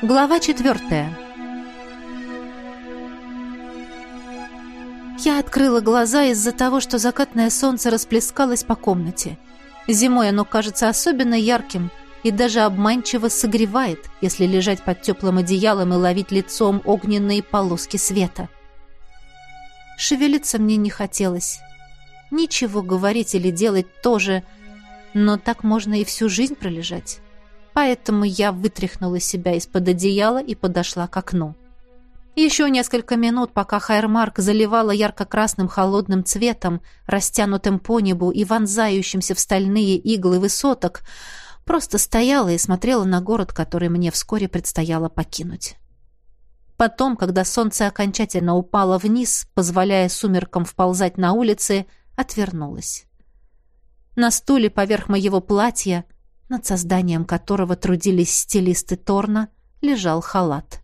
Глава четвертая. Я открыла глаза из-за того, что закатное солнце расплескалось по комнате. Зимой оно кажется особенно ярким и даже обманчиво согревает, если лежать под теплым одеялом и ловить лицом огненные полоски света. Шевелиться мне не хотелось. Ничего говорить или делать тоже, но так можно и всю жизнь пролежать. Поэтому я вытряхнула себя из-под одеяла и подошла к окну. Еще несколько минут, пока Хайрмарк заливала ярко-красным холодным цветом, растянутым по небу и вонзающимся в стальные иглы высоток, просто стояла и смотрела на город, который мне вскоре предстояло покинуть. Потом, когда солнце окончательно упало вниз, позволяя сумеркам вползать на улицы, отвернулась. На стуле поверх моего платья, над созданием которого трудились стилисты Торна, лежал халат.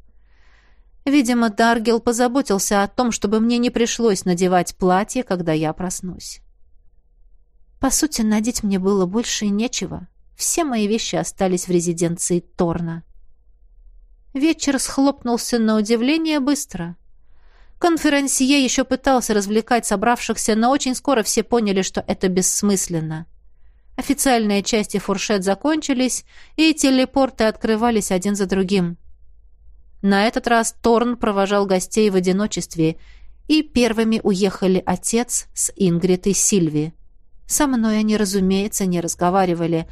Видимо, Даргел позаботился о том, чтобы мне не пришлось надевать платье, когда я проснусь. По сути, надеть мне было больше нечего. Все мои вещи остались в резиденции Торна. Вечер схлопнулся на удивление быстро. Конферансье еще пытался развлекать собравшихся, но очень скоро все поняли, что это бессмысленно. Официальные части фуршет закончились, и телепорты открывались один за другим. На этот раз Торн провожал гостей в одиночестве, и первыми уехали отец с Ингрид и Сильви. Со мной они, разумеется, не разговаривали,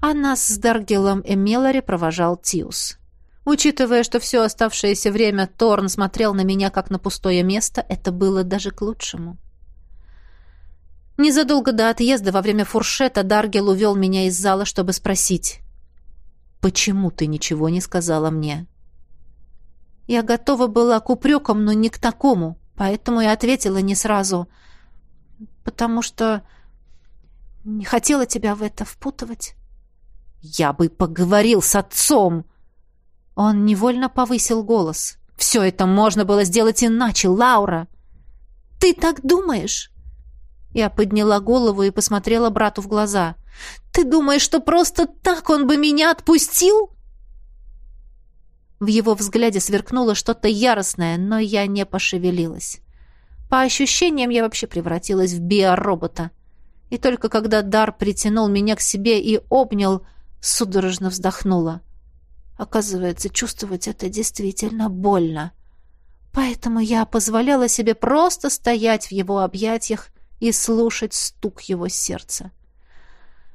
а нас с Даргелом и Мелори провожал Тиус. Учитывая, что все оставшееся время Торн смотрел на меня как на пустое место, это было даже к лучшему. Незадолго до отъезда во время фуршета Даргел увел меня из зала, чтобы спросить. «Почему ты ничего не сказала мне?» Я готова была к упрекам, но не к такому, поэтому и ответила не сразу. Потому что не хотела тебя в это впутывать. «Я бы поговорил с отцом!» Он невольно повысил голос. «Все это можно было сделать иначе, Лаура!» «Ты так думаешь?» Я подняла голову и посмотрела брату в глаза. «Ты думаешь, что просто так он бы меня отпустил?» В его взгляде сверкнуло что-то яростное, но я не пошевелилась. По ощущениям, я вообще превратилась в биоробота. И только когда Дар притянул меня к себе и обнял, судорожно вздохнула. Оказывается, чувствовать это действительно больно. Поэтому я позволяла себе просто стоять в его объятиях и слушать стук его сердца.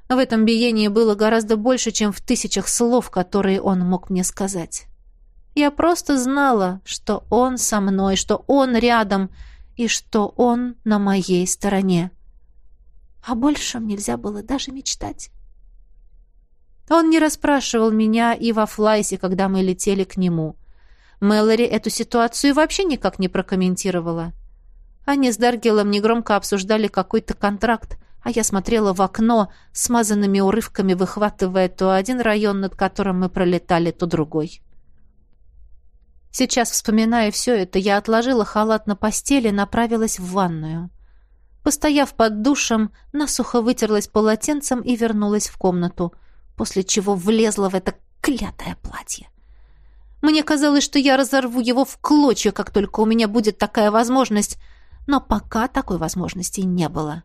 В этом биении было гораздо больше, чем в тысячах слов, которые он мог мне сказать. Я просто знала, что он со мной, что он рядом и что он на моей стороне. А больше нельзя было даже мечтать. Он не расспрашивал меня и во флайсе, когда мы летели к нему. Мэлори эту ситуацию вообще никак не прокомментировала. Они с Даргелом негромко обсуждали какой-то контракт, а я смотрела в окно, смазанными урывками выхватывая то один район, над которым мы пролетали, то другой. Сейчас, вспоминая все это, я отложила халат на постели и направилась в ванную. Постояв под душем, насухо вытерлась полотенцем и вернулась в комнату, после чего влезла в это клятое платье. Мне казалось, что я разорву его в клочья, как только у меня будет такая возможность, но пока такой возможности не было.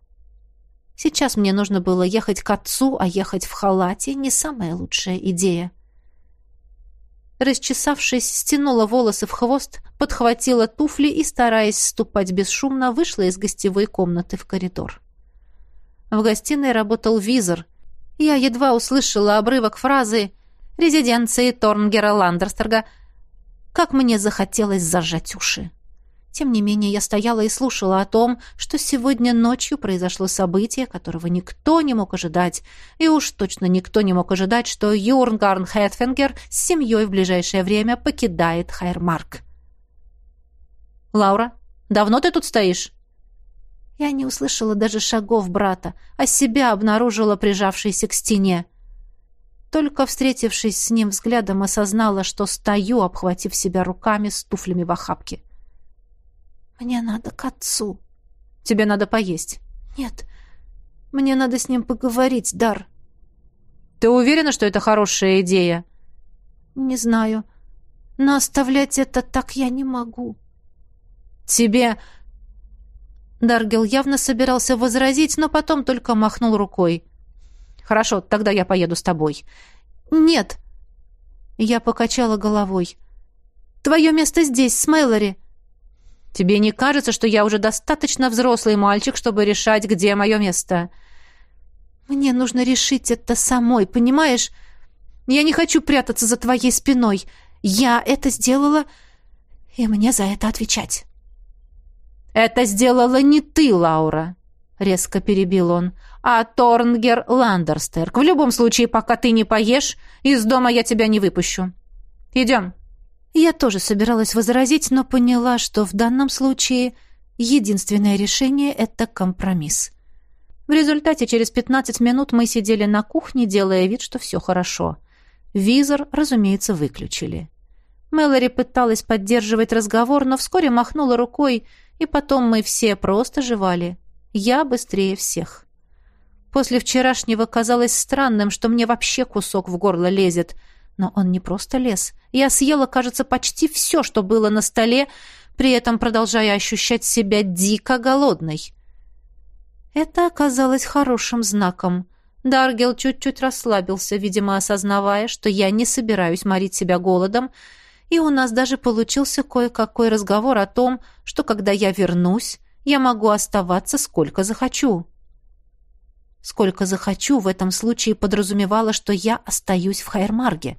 Сейчас мне нужно было ехать к отцу, а ехать в халате — не самая лучшая идея. Расчесавшись, стянула волосы в хвост, подхватила туфли и, стараясь ступать бесшумно, вышла из гостевой комнаты в коридор. В гостиной работал визор. Я едва услышала обрывок фразы «Резиденции Торнгера Ландерстерга», как мне захотелось зажать уши. Тем не менее, я стояла и слушала о том, что сегодня ночью произошло событие, которого никто не мог ожидать, и уж точно никто не мог ожидать, что Юрнгарн Хэтфингер с семьей в ближайшее время покидает Хайрмарк. «Лаура, давно ты тут стоишь?» Я не услышала даже шагов брата, а себя обнаружила прижавшейся к стене. Только встретившись с ним взглядом, осознала, что стою, обхватив себя руками с туфлями в охапке. «Мне надо к отцу». «Тебе надо поесть». «Нет, мне надо с ним поговорить, Дар». «Ты уверена, что это хорошая идея?» «Не знаю. Но оставлять это так я не могу. Тебе... Даргел явно собирался возразить, но потом только махнул рукой. «Хорошо, тогда я поеду с тобой». «Нет». Я покачала головой. «Твое место здесь, с Мэлори». «Тебе не кажется, что я уже достаточно взрослый мальчик, чтобы решать, где мое место?» «Мне нужно решить это самой, понимаешь? Я не хочу прятаться за твоей спиной. Я это сделала, и мне за это отвечать». «Это сделала не ты, Лаура», — резко перебил он, «а Торнгер Ландерстерк. В любом случае, пока ты не поешь, из дома я тебя не выпущу. Идем». Я тоже собиралась возразить, но поняла, что в данном случае единственное решение — это компромисс. В результате через 15 минут мы сидели на кухне, делая вид, что все хорошо. Визор, разумеется, выключили. Мэлори пыталась поддерживать разговор, но вскоре махнула рукой — и потом мы все просто жевали. Я быстрее всех. После вчерашнего казалось странным, что мне вообще кусок в горло лезет. Но он не просто лез. Я съела, кажется, почти все, что было на столе, при этом продолжая ощущать себя дико голодной. Это оказалось хорошим знаком. Даргел чуть-чуть расслабился, видимо, осознавая, что я не собираюсь морить себя голодом, и у нас даже получился кое-какой разговор о том, что когда я вернусь, я могу оставаться сколько захочу. Сколько захочу в этом случае подразумевало, что я остаюсь в Хайермарге.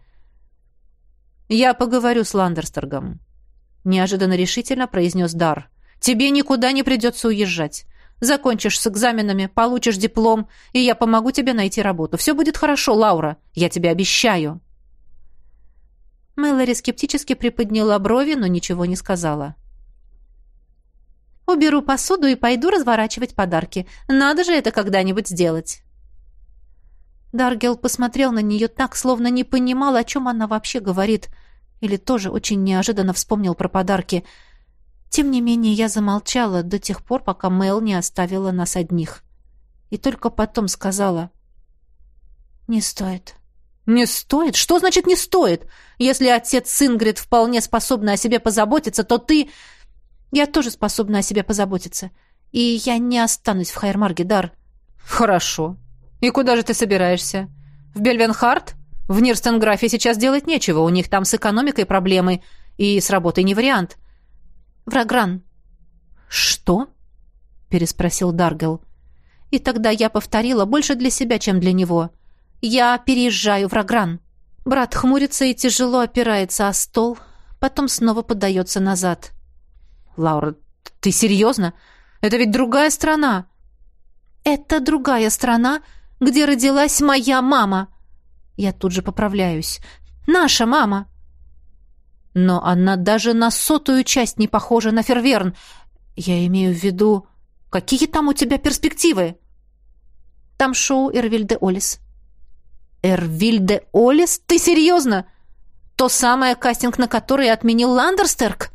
«Я поговорю с Ландерстергом», — неожиданно решительно произнес Дар. «Тебе никуда не придется уезжать. Закончишь с экзаменами, получишь диплом, и я помогу тебе найти работу. Все будет хорошо, Лаура, я тебе обещаю». Мэлори скептически приподняла брови, но ничего не сказала. «Уберу посуду и пойду разворачивать подарки. Надо же это когда-нибудь сделать». Даргел посмотрел на нее так, словно не понимал, о чем она вообще говорит, или тоже очень неожиданно вспомнил про подарки. Тем не менее, я замолчала до тех пор, пока Мэл не оставила нас одних. И только потом сказала «Не стоит». «Не стоит? Что значит «не стоит»? Если отец Ингрид вполне способна о себе позаботиться, то ты...» «Я тоже способна о себе позаботиться. И я не останусь в Хайермарге, Дар». «Хорошо. И куда же ты собираешься? В Бельвенхарт? В Нирстенграфе сейчас делать нечего. У них там с экономикой проблемы. И с работой не вариант». «В Рагран». «Что?» — переспросил Даргел. И тогда я повторила больше для себя, чем для него. Я переезжаю в Рагран. Брат хмурится и тяжело опирается о стол, потом снова подается назад. Лаура, ты серьезно? Это ведь другая страна. Это другая страна, где родилась моя мама. Я тут же поправляюсь. Наша мама. Но она даже на сотую часть не похожа на Ферверн. Я имею в виду, какие там у тебя перспективы? Там шоу Эрвильде Олис. Эрвильде Олис? Ты серьезно? То самое кастинг, на который отменил Ландерстерк?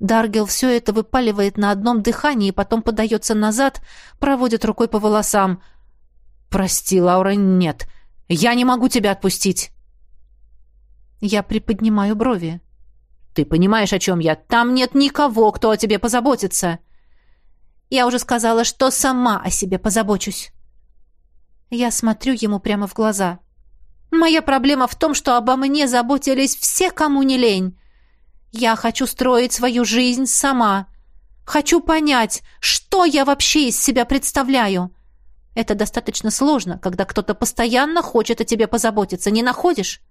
Даргел все это выпаливает на одном дыхании, потом подается назад, проводит рукой по волосам. «Прости, Лаура, нет. Я не могу тебя отпустить». Я приподнимаю брови. «Ты понимаешь, о чем я? Там нет никого, кто о тебе позаботится». «Я уже сказала, что сама о себе позабочусь». Я смотрю ему прямо в глаза. Моя проблема в том, что обо мне заботились все, кому не лень. Я хочу строить свою жизнь сама. Хочу понять, что я вообще из себя представляю. Это достаточно сложно, когда кто-то постоянно хочет о тебе позаботиться. Не находишь?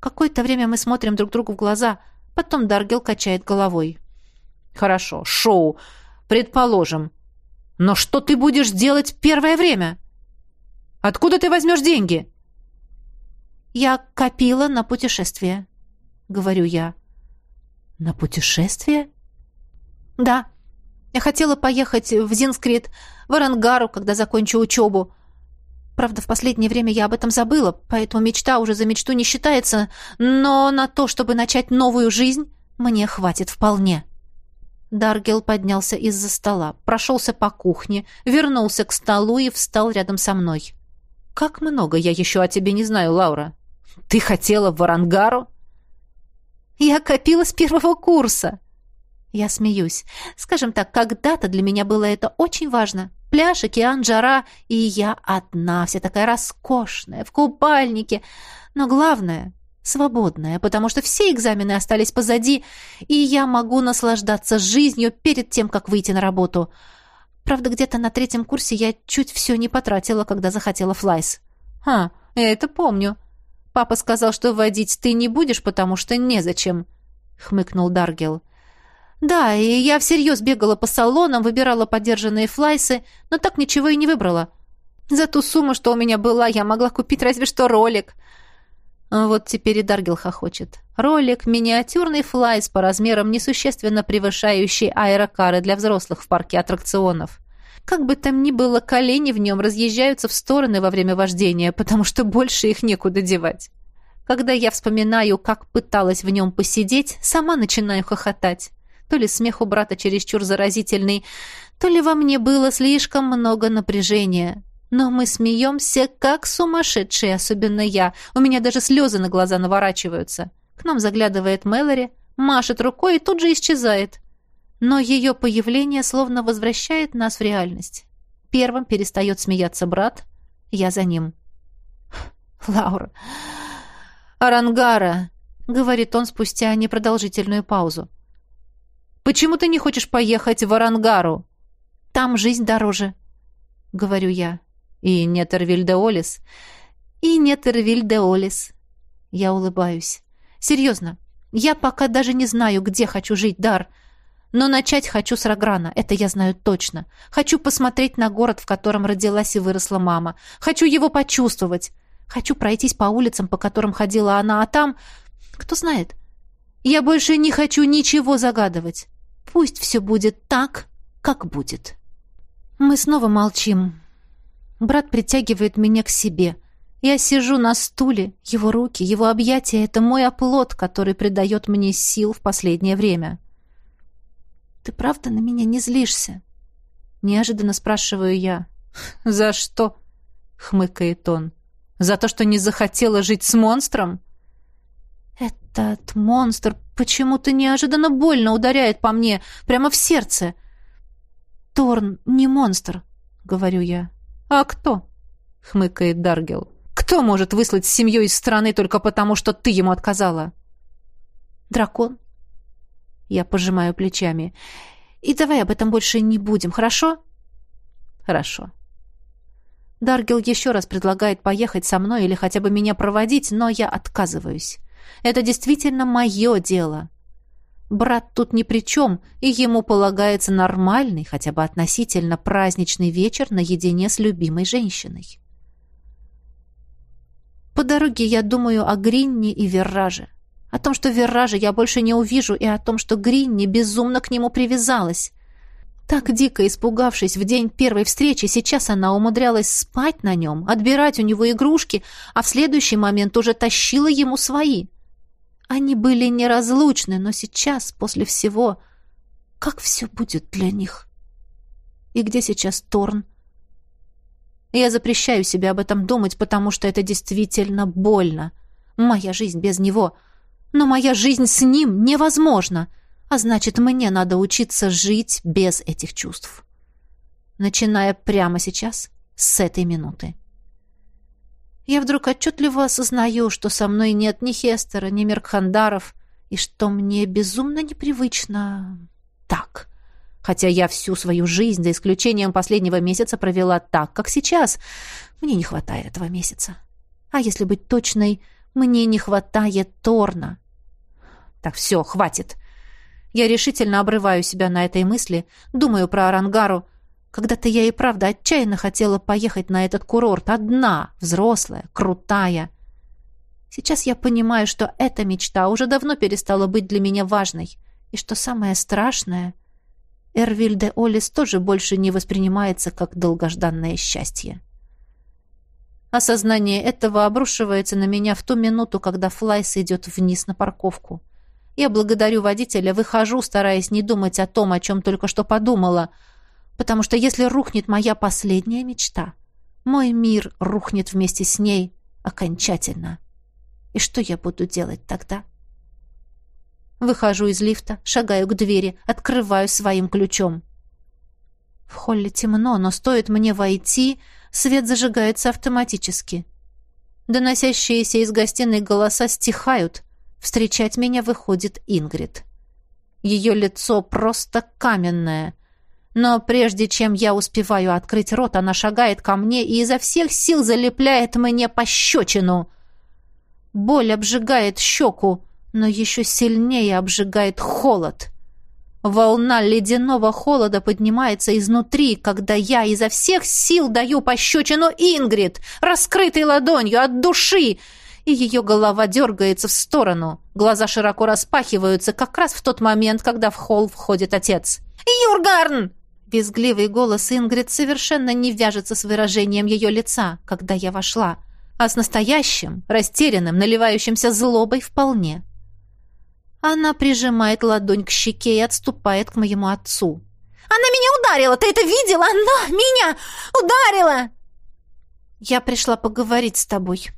Какое-то время мы смотрим друг другу в глаза. Потом Даргел качает головой. «Хорошо, шоу. Предположим. Но что ты будешь делать первое время? Откуда ты возьмешь деньги? Я копила на путешествие, говорю я. На путешествие? Да. Я хотела поехать в Зинскрит, в Арангару, когда закончу учебу. Правда, в последнее время я об этом забыла, поэтому мечта уже за мечту не считается, но на то, чтобы начать новую жизнь, мне хватит вполне. Даргел поднялся из-за стола, прошелся по кухне, вернулся к столу и встал рядом со мной. «Как много я еще о тебе не знаю, Лаура. Ты хотела в Варангару? Я копила с первого курса. Я смеюсь. Скажем так, когда-то для меня было это очень важно. Пляж, океан, жара, и я одна, вся такая роскошная, в купальнике. Но главное — свободная, потому что все экзамены остались позади, и я могу наслаждаться жизнью перед тем, как выйти на работу. Правда, где-то на третьем курсе я чуть все не потратила, когда захотела флайс. «Ха, я это помню. Папа сказал, что водить ты не будешь, потому что незачем», — хмыкнул Даргел. Да, и я всерьез бегала по салонам, выбирала подержанные флайсы, но так ничего и не выбрала. За ту сумму, что у меня была, я могла купить разве что ролик. Вот теперь и Даргел хохочет. Ролик — миниатюрный флайс по размерам, несущественно превышающий аэрокары для взрослых в парке аттракционов. Как бы там ни было, колени в нем разъезжаются в стороны во время вождения, потому что больше их некуда девать. Когда я вспоминаю, как пыталась в нем посидеть, сама начинаю хохотать. То ли смех у брата чересчур заразительный, то ли во мне было слишком много напряжения. Но мы смеемся, как сумасшедшие, особенно я. У меня даже слезы на глаза наворачиваются. К нам заглядывает Мэлори, машет рукой и тут же исчезает. Но ее появление словно возвращает нас в реальность. Первым перестает смеяться брат, я за ним. «Лаура! Арангара!» — говорит он спустя непродолжительную паузу. Почему ты не хочешь поехать в Арангару? Там жизнь дороже, говорю я. И нет Эрвиль. И нет Эрвиль. Я улыбаюсь. Серьезно, я пока даже не знаю, где хочу жить, Дар. Но начать хочу с Рограна, это я знаю точно. Хочу посмотреть на город, в котором родилась и выросла мама. Хочу его почувствовать. Хочу пройтись по улицам, по которым ходила она, а там... Кто знает? Я больше не хочу ничего загадывать. Пусть все будет так, как будет. Мы снова молчим. Брат притягивает меня к себе. Я сижу на стуле, его руки, его объятия — это мой оплот, который придает мне сил в последнее время. «Ты правда на меня не злишься?» Неожиданно спрашиваю я. «За что?» — хмыкает он. «За то, что не захотела жить с монстром?» «Этот монстр почему-то неожиданно больно ударяет по мне, прямо в сердце». «Торн не монстр», — говорю я. «А кто?» — хмыкает Даргел. «Кто может выслать семью из страны только потому, что ты ему отказала?» «Дракон». Я пожимаю плечами. «И давай об этом больше не будем, хорошо?» «Хорошо». Даргел еще раз предлагает поехать со мной или хотя бы меня проводить, но я отказываюсь. Это действительно мое дело. Брат тут ни при чем, и ему полагается нормальный, хотя бы относительно праздничный вечер наедине с любимой женщиной. По дороге я думаю о Гринне и Верраже. О том, что Верража я больше не увижу, и о том, что Гринни безумно к нему привязалась. Так дико испугавшись в день первой встречи, сейчас она умудрялась спать на нем, отбирать у него игрушки, а в следующий момент уже тащила ему свои. Они были неразлучны, но сейчас, после всего, как все будет для них? И где сейчас Торн? Я запрещаю себе об этом думать, потому что это действительно больно. Моя жизнь без него. Но моя жизнь с ним невозможна. А значит, мне надо учиться жить без этих чувств. Начиная прямо сейчас, с этой минуты. Я вдруг отчетливо осознаю, что со мной нет ни Хестера, ни Меркхандаров, и что мне безумно непривычно так. Хотя я всю свою жизнь, за исключением последнего месяца, провела так, как сейчас. Мне не хватает этого месяца. А если быть точной, мне не хватает Торна. Так, все, хватит. Я решительно обрываю себя на этой мысли, думаю про Арангару, когда-то я и правда отчаянно хотела поехать на этот курорт одна, взрослая, крутая. Сейчас я понимаю, что эта мечта уже давно перестала быть для меня важной. И что самое страшное, Эрвиль де Олис тоже больше не воспринимается как долгожданное счастье. Осознание этого обрушивается на меня в ту минуту, когда Флайс идет вниз на парковку. Я благодарю водителя, выхожу, стараясь не думать о том, о чем только что подумала — потому что если рухнет моя последняя мечта, мой мир рухнет вместе с ней окончательно. И что я буду делать тогда? Выхожу из лифта, шагаю к двери, открываю своим ключом. В холле темно, но стоит мне войти, свет зажигается автоматически. Доносящиеся из гостиной голоса стихают. Встречать меня выходит Ингрид. Ее лицо просто каменное. Но прежде чем я успеваю открыть рот, она шагает ко мне и изо всех сил залепляет мне пощечину. Боль обжигает щеку, но еще сильнее обжигает холод. Волна ледяного холода поднимается изнутри, когда я изо всех сил даю пощечину Ингрид, раскрытой ладонью от души, и ее голова дергается в сторону. Глаза широко распахиваются как раз в тот момент, когда в холл входит отец. «Юргарн!» Визгливый голос Ингрид совершенно не вяжется с выражением ее лица, когда я вошла, а с настоящим, растерянным, наливающимся злобой вполне. Она прижимает ладонь к щеке и отступает к моему отцу. «Она меня ударила! Ты это видела? Она меня ударила!» «Я пришла поговорить с тобой».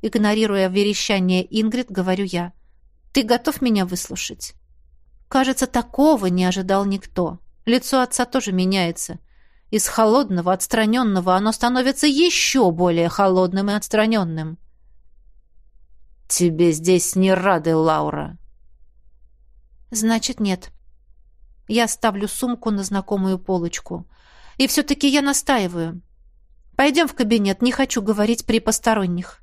Игнорируя верещание Ингрид, говорю я. «Ты готов меня выслушать?» Кажется, такого не ожидал никто. Лицо отца тоже меняется. Из холодного, отстраненного оно становится еще более холодным и отстраненным. «Тебе здесь не рады, Лаура», Значит, нет. Я ставлю сумку на знакомую полочку. И все-таки я настаиваю. Пойдем в кабинет, не хочу говорить при посторонних.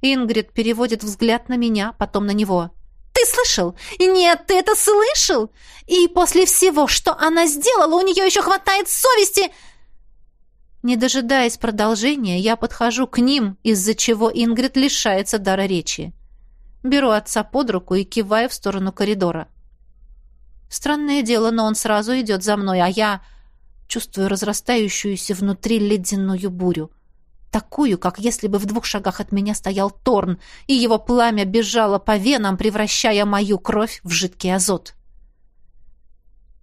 Ингрид переводит взгляд на меня, потом на него. «Ты слышал? Нет, ты это слышал? И после всего, что она сделала, у нее еще хватает совести...» Не дожидаясь продолжения, я подхожу к ним, из-за чего Ингрид лишается дара речи. Беру отца под руку и киваю в сторону коридора. Странное дело, но он сразу идет за мной, а я чувствую разрастающуюся внутри ледяную бурю. Такую, как если бы в двух шагах от меня стоял Торн, и его пламя бежало по венам, превращая мою кровь в жидкий азот.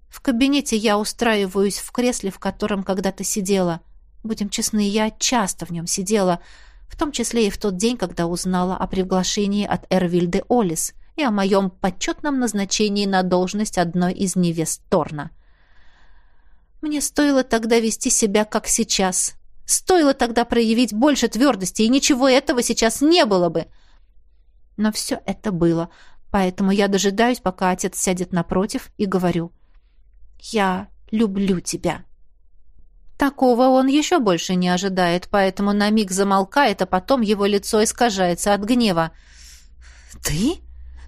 В кабинете я устраиваюсь в кресле, в котором когда-то сидела. Будем честны, я часто в нем сидела — в том числе и в тот день, когда узнала о приглашении от Эрвильды Олис и о моем почетном назначении на должность одной из невест Торна. Мне стоило тогда вести себя, как сейчас. Стоило тогда проявить больше твердости, и ничего этого сейчас не было бы. Но все это было, поэтому я дожидаюсь, пока отец сядет напротив, и говорю «Я люблю тебя». Такого он еще больше не ожидает, поэтому на миг замолкает, а потом его лицо искажается от гнева. «Ты?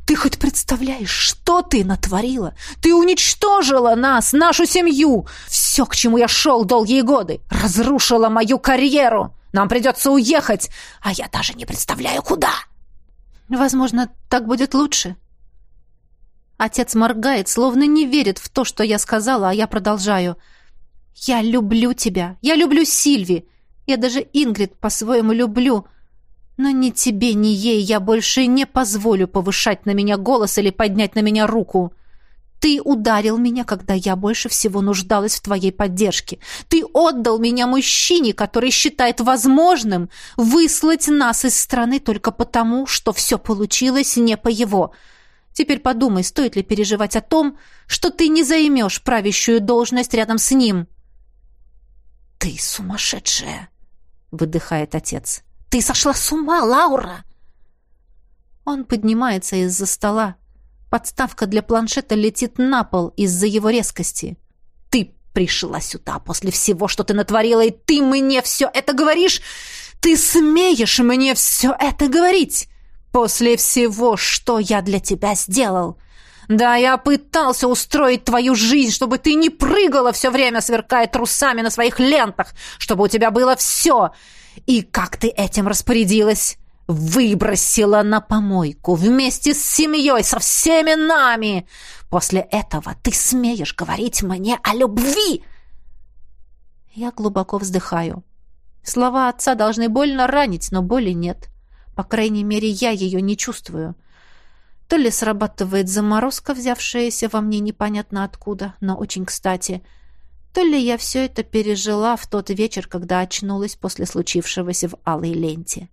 Ты хоть представляешь, что ты натворила? Ты уничтожила нас, нашу семью, все, к чему я шел долгие годы, разрушила мою карьеру. Нам придется уехать, а я даже не представляю, куда!» «Возможно, так будет лучше», Отец моргает, словно не верит в то, что я сказала, а я продолжаю. «Я люблю тебя! Я люблю Сильви! Я даже Ингрид по-своему люблю!» Но ни тебе, ни ей я больше не позволю повышать на меня голос или поднять на меня руку. Ты ударил меня, когда я больше всего нуждалась в твоей поддержке. Ты отдал меня мужчине, который считает возможным выслать нас из страны только потому, что все получилось не по его. Теперь подумай, стоит ли переживать о том, что ты не займешь правящую должность рядом с ним». «Ты сумасшедшая!» — выдыхает отец. «Ты сошла с ума, Лаура!» Он поднимается из-за стола. Подставка для планшета летит на пол из-за его резкости. «Ты пришла сюда после всего, что ты натворила, и ты мне все это говоришь? Ты смеешь мне все это говорить? После всего, что я для тебя сделал!» Да, я пытался устроить твою жизнь, чтобы ты не прыгала все время, сверкая трусами на своих лентах, чтобы у тебя было все. И как ты этим распорядилась? Выбросила на помойку вместе с семьей, со всеми нами. После этого ты смеешь говорить мне о любви. Я глубоко вздыхаю. Слова отца должны больно ранить, но боли нет. По крайней мере, я ее не чувствую. — то ли срабатывает заморозка, взявшаяся во мне непонятно откуда, но очень кстати, то ли я все это пережила в тот вечер, когда очнулась после случившегося в алой ленте.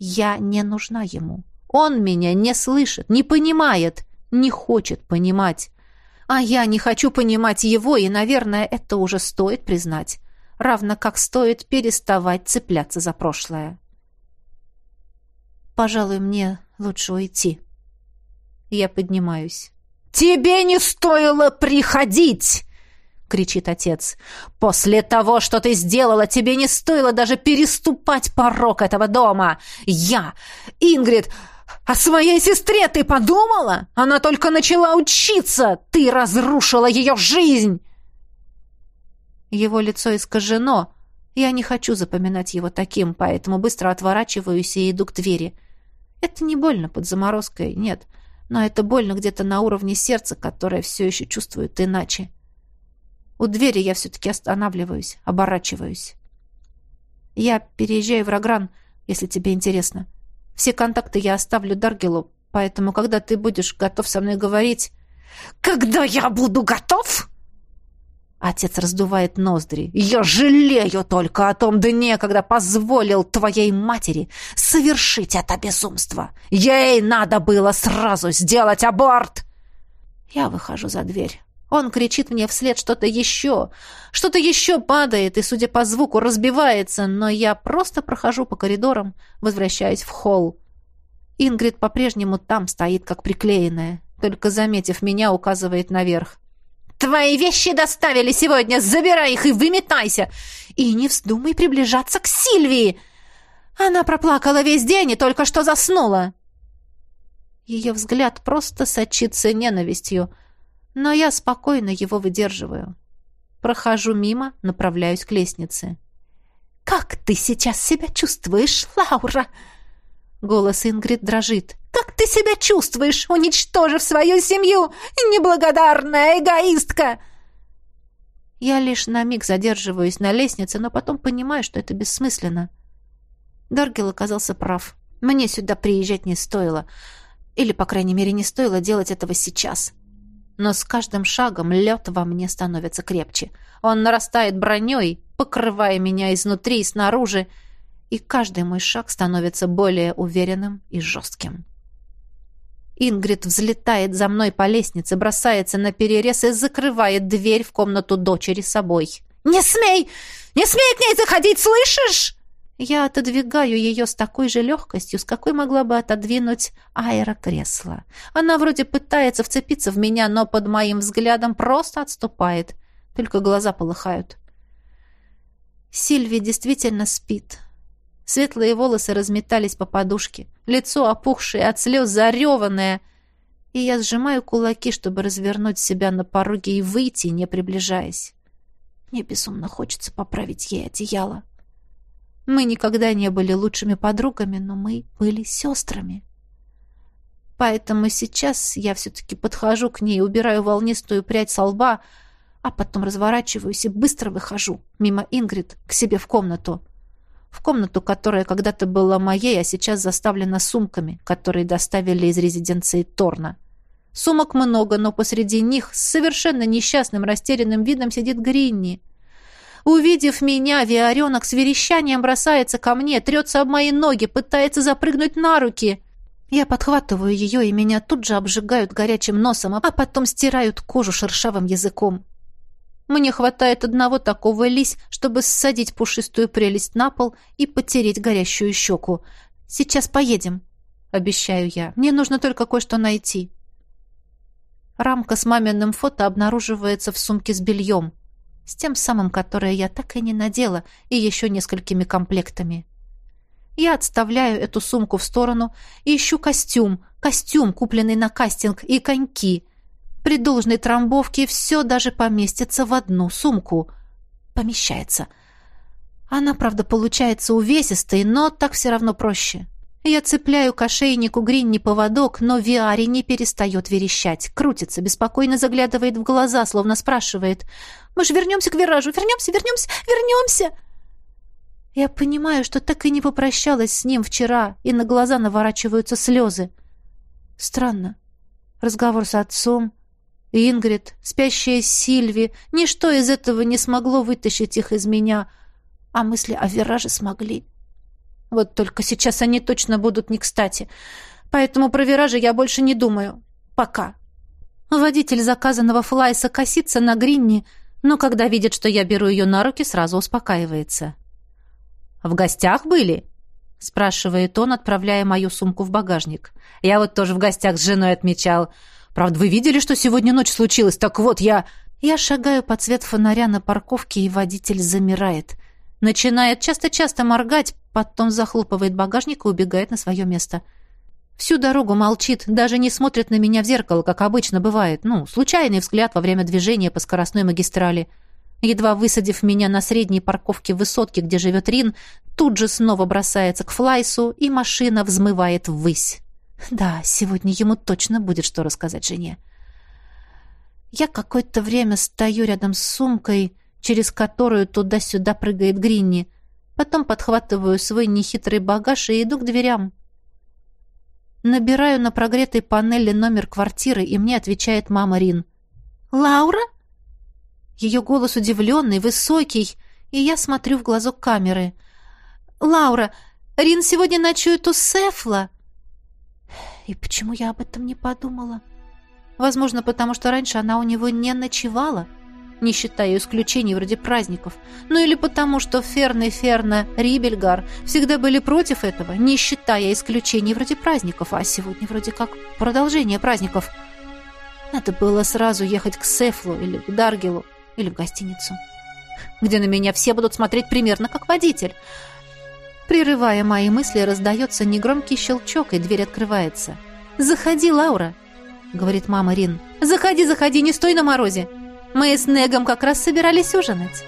Я не нужна ему. Он меня не слышит, не понимает, не хочет понимать. А я не хочу понимать его, и, наверное, это уже стоит признать. Равно как стоит переставать цепляться за прошлое. Пожалуй, мне лучше уйти. Я поднимаюсь. «Тебе не стоило приходить!» — кричит отец. «После того, что ты сделала, тебе не стоило даже переступать порог этого дома! Я, Ингрид, о своей сестре ты подумала? Она только начала учиться! Ты разрушила ее жизнь!» Его лицо искажено. Я не хочу запоминать его таким, поэтому быстро отворачиваюсь и иду к двери. Это не больно под заморозкой, нет, но это больно где-то на уровне сердца, которое все еще чувствует иначе. У двери я все-таки останавливаюсь, оборачиваюсь. Я переезжаю в Рогран, если тебе интересно. Все контакты я оставлю Даргелу, поэтому, когда ты будешь готов со мной говорить... «Когда я буду готов?» Отец раздувает ноздри. «Я жалею только о том дне, когда позволил твоей матери совершить это безумство. Ей надо было сразу сделать аборт!» Я выхожу за дверь. Он кричит мне вслед что-то еще. Что-то еще падает и, судя по звуку, разбивается, но я просто прохожу по коридорам, возвращаясь в холл. Ингрид по-прежнему там стоит, как приклеенная, только, заметив меня, указывает наверх. «Твои вещи доставили сегодня! Забирай их и выметайся! И не вздумай приближаться к Сильвии! Она проплакала весь день и только что заснула!» Ее взгляд просто сочится ненавистью — но я спокойно его выдерживаю. Прохожу мимо, направляюсь к лестнице. «Как ты сейчас себя чувствуешь, Лаура?» Голос Ингрид дрожит. «Как ты себя чувствуешь, уничтожив свою семью, неблагодарная эгоистка?» Я лишь на миг задерживаюсь на лестнице, но потом понимаю, что это бессмысленно. Даргел оказался прав. Мне сюда приезжать не стоило. Или, по крайней мере, не стоило делать этого сейчас. — но с каждым шагом лед во мне становится крепче. Он нарастает броней, покрывая меня изнутри и снаружи, и каждый мой шаг становится более уверенным и жестким. Ингрид взлетает за мной по лестнице, бросается на перерез и закрывает дверь в комнату дочери собой. «Не смей! Не смей к ней заходить, слышишь?» Я отодвигаю ее с такой же легкостью, с какой могла бы отодвинуть аэрокресло. Она вроде пытается вцепиться в меня, но под моим взглядом просто отступает. Только глаза полыхают. Сильви действительно спит. Светлые волосы разметались по подушке, лицо опухшее от слез, зареванное. И я сжимаю кулаки, чтобы развернуть себя на пороге и выйти, не приближаясь. Мне безумно хочется поправить ей одеяло. Мы никогда не были лучшими подругами, но мы были сестрами. Поэтому сейчас я все-таки подхожу к ней, убираю волнистую прядь со лба, а потом разворачиваюсь и быстро выхожу, мимо Ингрид, к себе в комнату. В комнату, которая когда-то была моей, а сейчас заставлена сумками, которые доставили из резиденции Торна. Сумок много, но посреди них с совершенно несчастным растерянным видом сидит Гринни — Увидев меня, Виаренок с верещанием бросается ко мне, трется об мои ноги, пытается запрыгнуть на руки. Я подхватываю ее, и меня тут же обжигают горячим носом, а потом стирают кожу шершавым языком. Мне хватает одного такого лись, чтобы ссадить пушистую прелесть на пол и потереть горящую щеку. «Сейчас поедем», — обещаю я. «Мне нужно только кое-что найти». Рамка с маминым фото обнаруживается в сумке с бельем с тем самым, которое я так и не надела, и еще несколькими комплектами. Я отставляю эту сумку в сторону и ищу костюм, костюм, купленный на кастинг, и коньки. При должной трамбовке все даже поместится в одну сумку. Помещается. Она, правда, получается увесистой, но так все равно проще. Я цепляю к ошейнику Гринни поводок, но Виари не перестает верещать. Крутится, беспокойно заглядывает в глаза, словно спрашивает. «Мы же вернемся к виражу! Вернемся, вернемся, вернемся!» Я понимаю, что так и не попрощалась с ним вчера, и на глаза наворачиваются слезы. Странно. Разговор с отцом, Ингрид, спящая Сильви, ничто из этого не смогло вытащить их из меня, а мысли о вираже смогли. Вот только сейчас они точно будут не кстати. Поэтому про виражи я больше не думаю. Пока. Водитель заказанного флайса косится на Гринни, но когда видит, что я беру ее на руки, сразу успокаивается. «В гостях были?» — спрашивает он, отправляя мою сумку в багажник. «Я вот тоже в гостях с женой отмечал. Правда, вы видели, что сегодня ночь случилась? Так вот, я...» Я шагаю под цвет фонаря на парковке, и водитель замирает. Начинает часто-часто моргать, потом захлопывает багажник и убегает на свое место. Всю дорогу молчит, даже не смотрит на меня в зеркало, как обычно бывает. Ну, случайный взгляд во время движения по скоростной магистрали. Едва высадив меня на средней парковке высотки, где живет Рин, тут же снова бросается к Флайсу, и машина взмывает ввысь. Да, сегодня ему точно будет что рассказать жене. Я какое-то время стою рядом с сумкой, через которую туда-сюда прыгает Гринни. Потом подхватываю свой нехитрый багаж и иду к дверям. Набираю на прогретой панели номер квартиры, и мне отвечает мама Рин. «Лаура?» Ее голос удивленный, высокий, и я смотрю в глазок камеры. «Лаура, Рин сегодня ночует у Сефла!» И почему я об этом не подумала? Возможно, потому что раньше она у него не ночевала не считая исключений вроде праздников, ну или потому, что Ферн и Ферна Рибельгар всегда были против этого, не считая исключений вроде праздников, а сегодня вроде как продолжение праздников. Надо было сразу ехать к Сефлу или к Даргелу или в гостиницу, где на меня все будут смотреть примерно как водитель. Прерывая мои мысли, раздается негромкий щелчок, и дверь открывается. «Заходи, Лаура!» — говорит мама Рин. «Заходи, заходи, не стой на морозе!» Мы с Негом как раз собирались ужинать.